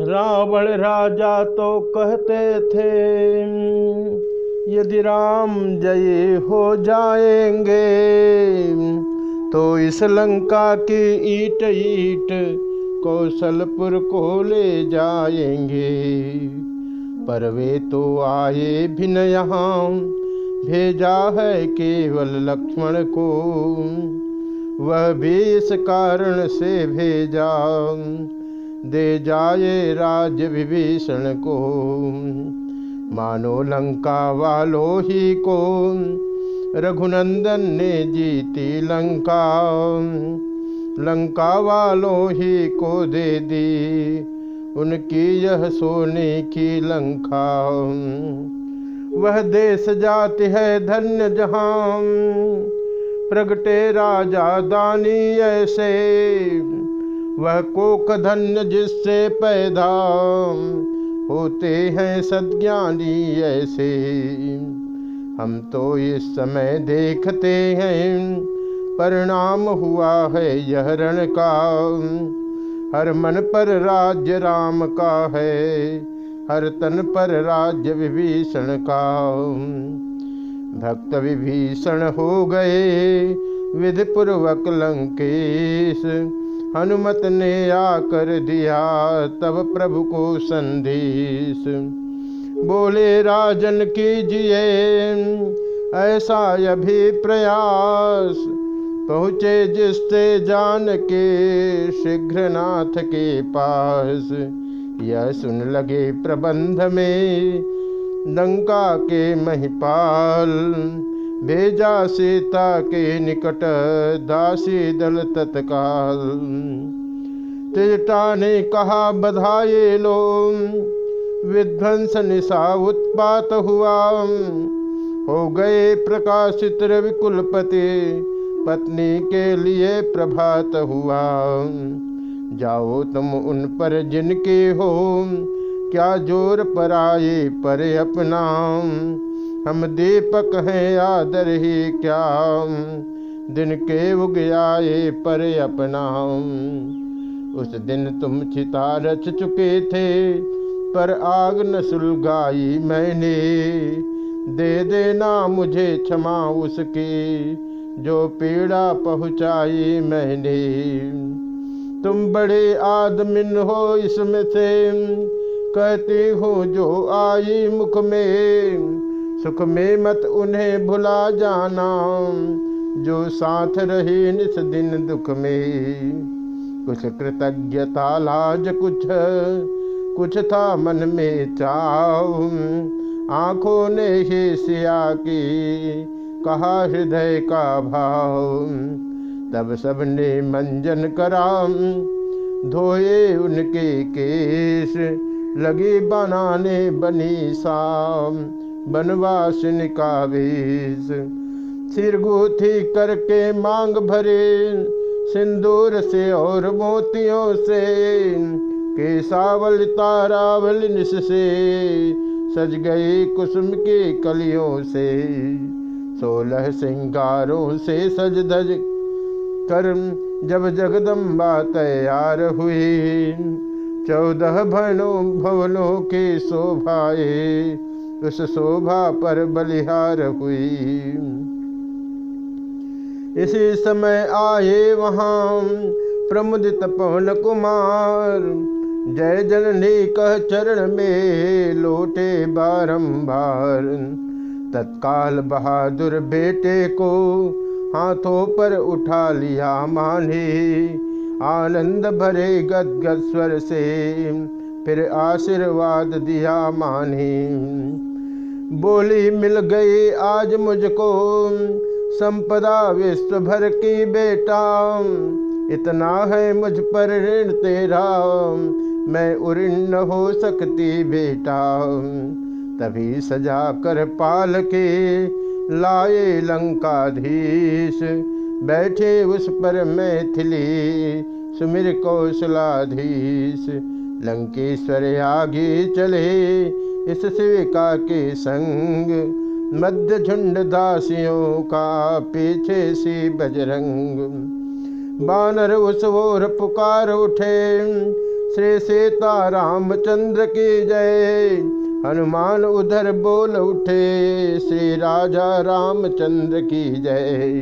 रावण राजा तो कहते थे, यदि राम जय हो जाएँगे तो इस लंका की ईट ईट कौशलपुर को ले जाएँगे। पर वे तो आए भी न यहाँ, भेजा है केवल लक्ष्मण को। वह भी इस कारण से भेजा दे जाए राज विभीषण को। मानो लंका वालों ही को। रघुनंदन ने जीती लंका। लंका वालों ही को दे दी। उनकी यह सोने की लंका। वह देश जाति है धन्य जहाँ। प्रगटे राजा दानी ऐसे। वह कोक धन्य जिससे पैदा होते हैं सदज्ञानी ऐसे। हम तो इस समय देखते हैं, परिणाम हुआ है यह रण का। हर मन पर राज्य राम का है, हर तन पर राज्य विभीषण का। भक्त विभीषण हो गए विधि पूर्वक लंकेश हनुमत ने आकर दिया, तब प्रभु को संदेश। बोले, राजन कीजिए, ऐसा अभी प्रयास पहुँचे जिससे जान के शीघ्र नाथ के पास। यह सुन लगे प्रबंध में, लंका के महिपाल। भेजा सीता के निकट, दासी दल तत्काल। तेजटा ने कहा बधाए लो। विध्वंस निशा उत्पात हुआ। हो गए प्रकाशित रवि कुलपति, पत्नी के लिए प्रभात हुआ। जाओ तुम उन पर जिनके हो, क्या ज़ोर पर आए पर अपना। हम दीपक हैं, आदर ही क्या दिन के उग आए पर अपना उस दिन तुम चिता रच चुके थे, पर आग न सुलगाई मैंने। दे देना मुझे क्षमा उसकी, जो पीड़ा पहुँचाई मैंने। तुम बड़े आदमिन हो इसमें से, कहती हूँ जो आई मुख में। सुख में मत उन्हें भुला जाना, जो साथ रहे निस दिन दुख में। कुछ कृतज्ञता लाज कुछ कुछ था मन में चाव। आँखों ने ही सिया की, कहा हृदय का भाव। तब सबने मंजन कराम धोए उनके केश, लगी बनाने बनी शाम बनवासिन का वेश सिर गुथी करके मांग भरे, सिंदूर से और मोतियों से केसावल तारावल निस से सज गई कुसुम के कलियों से। सोलह सिंगारों से सज धज कर जब जगदम्बा तैयार हुई। चौदह भनों, भवनों के शोभाए उस शोभा पर बलिहार हुई। इसी समय आए वहाँ प्रमुदित पवन कुमार। जय जननी कह चरण में लोटे बारंबार। तत्काल बहादुर बेटे को हाथों पर उठा लिया माने। आनंद भरे गदगद स्वर से फिर आशीर्वाद दिया मानी। बोली, मिल गई आज मुझको संपदा विश्व भर की बेटा। इतना है मुझ पर ऋण तेरा। मैं उऋण न हो सकती बेटा। तभी सजा कर पाल के लाए लंकाधीश। बैठे उस पर मैथिली सुमिर कौशलाधीश। लंकेश्वर आगे चले इस सेविका के संग। मध्य झुंड दासियों का पीछे सी बजरंग। बानर उस ओर पुकार उठे, श्री सीता रामचंद्र की जय। हनुमान उधर बोल उठे, श्री राजा रामचंद्र की जय।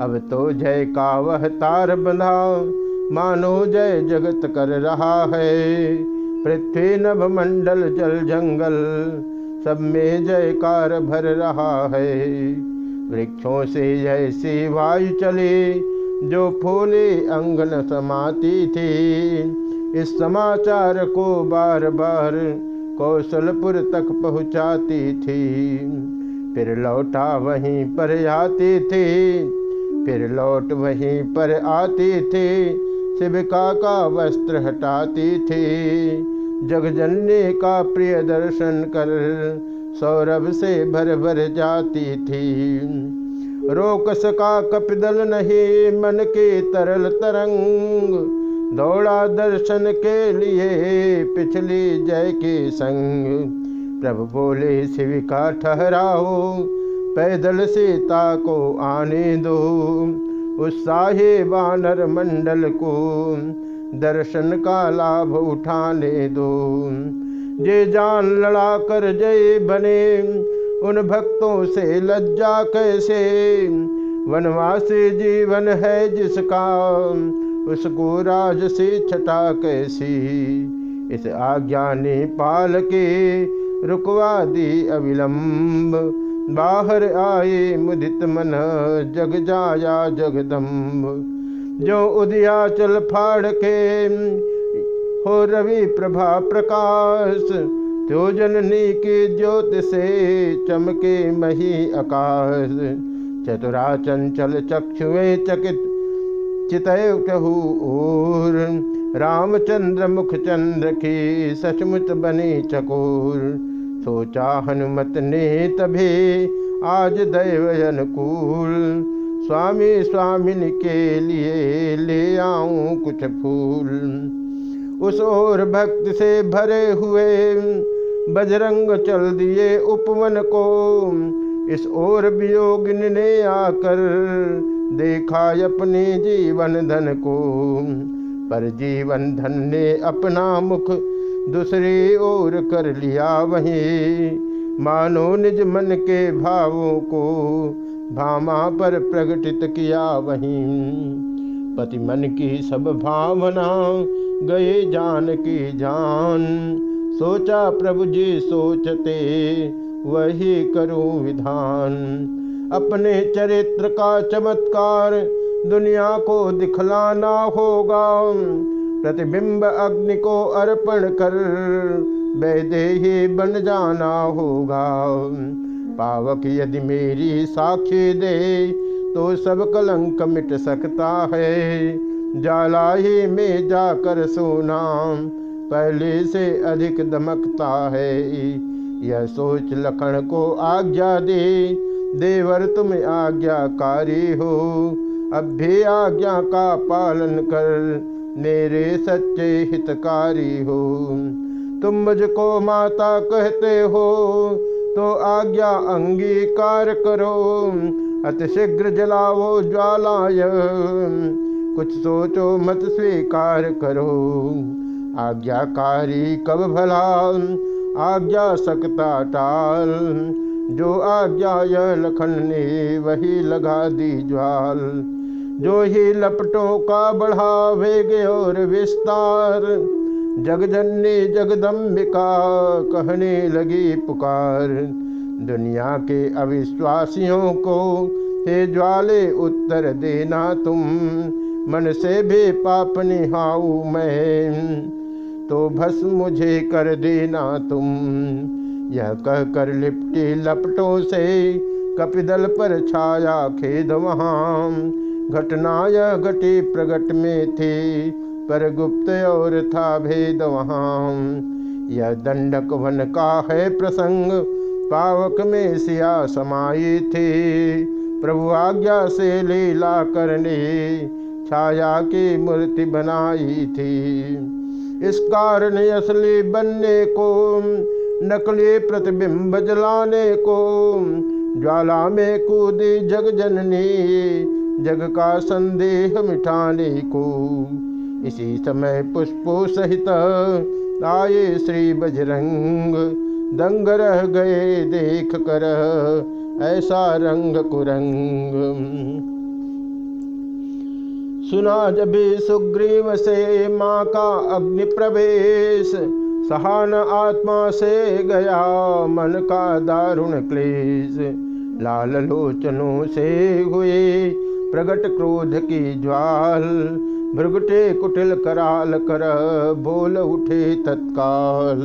अब तो जय का वह तार बंधा मानो जय जगत कर रहा है। पृथ्वी नभ मंडल जल जंगल, सब में जयकार भर रहा है। वृक्षों से जैसी वायु चले, जो फूले अंगन समाती थी। इस समाचार को बार बार कौशलपुर तक पहुँचाती थी। फिर लौटा वहीं पर आती थी, फिर लौट वहीं पर आती थी। शिविका का वस्त्र हटाती थी। जगजन्य का प्रिय दर्शन कर सौरभ से भर भर जाती थी। रोक सका कपिदल नहीं, मन के तरल तरंग। दौड़ा दर्शन के लिए पिछली जय के संग। प्रभु बोले, शिविका ठहराओ, पैदल सीता को आने दो। उत्साही वानर मंडल को दर्शन का लाभ उठाने दो। जे जान लड़ा कर जय बने, उन भक्तों से लज्जा कैसे? वनवासी जीवन है जिसका, उसको राज से छटा कैसी? इस आज्ञा ने पाल के रुकवा दी अविलंब। बाहर आए मुदित मन, जग जाया जगदम्ब। जो उदिया चल फाड़ के, हो रवि प्रभा प्रकाश। तो जननी की ज्योत से चमके मही आकाश। चतुरा चंचल चक्षुए चकित, चितय कहू और रामचंद्र मुख चंद्र की सचमुच बनी चकोर। सोचा हनुमत ने तभी आज दैव अनुकूल। स्वामी स्वामिन के लिए ले आऊँ कुछ फूल। उस ओर भक्त से भरे हुए बजरंग चल दिए उपवन को। इस ओर वियोगिन ने आकर देखा अपने जीवन धन को। पर जीवन धन ने अपना मुख दूसरी ओर कर लिया वही। मानो निज मन के भावों को भामा पर प्रकटित किया वही। पति मन की सब भावना गए जान की जान। सोचा प्रभु जी सोचते, वही करूँ विधान। अपने चरित्र का चमत्कार दुनिया को दिखलाना होगा। प्रतिबिंब अग्नि को अर्पण कर, वैदेही बन जाना होगा। पावक यदि मेरी साक्षी दे तो सब कलंक मिट सकता है। जाला ही में जाकर सोना, पहले से अधिक दमकता है। यह सोच लखन को आज्ञा दे, देवर तुम आज्ञाकारी हो। अब भी आज्ञा का पालन कर मेरे सच्चे हितकारी हो। तुम मुझको माता कहते हो तो आज्ञा अंगीकार करो। अतिशीघ्र जलाओ ज्वालाय, कुछ सोचो मत स्वीकार करो। आज्ञाकारी कब भला, आज्ञा सकता टाल। जो आज्ञा यह लखन ने, वही लगा दी ज्वाल। जो ही लपटों का बढ़ा वेग और विस्तार, जगजननी जगदम्बिका कहने लगी पुकार। दुनिया के अविश्वासियों को हे ज्वाले उत्तर देना तुम, मन से भी पाप निहाऊ मैं। तो भस मुझे कर देना तुम। यह कह कर लिपटी लपटों से कपिदल पर छाया खेद वहाँ। घटना यह घटी प्रगट में थी, पर गुप्त और था भेद वहाँ। यह दंडक वन का है प्रसंग, पावक में सिया समाई थी। प्रभु आज्ञा से लीला करने, छाया की मूर्ति बनाई थी। इस कारण असली बनने को, नकली प्रतिबिंब जलाने को, ज्वाला में कूदी जग जननी जग का संदेह मिटाने को। इसी समय पुष्पो सहित आए श्री बजरंग। दंग रह गए देख कर ऐसा रंग कुरंग। सुना जब सुग्रीव से माँ का अग्नि प्रवेश, सहान आत्मा से गया मन का दारुण क्लेश। लाल लोचनों से हुए प्रगट क्रोध की ज्वाल भृगुटे कुटिल कराल कर बोल उठे तत्काल।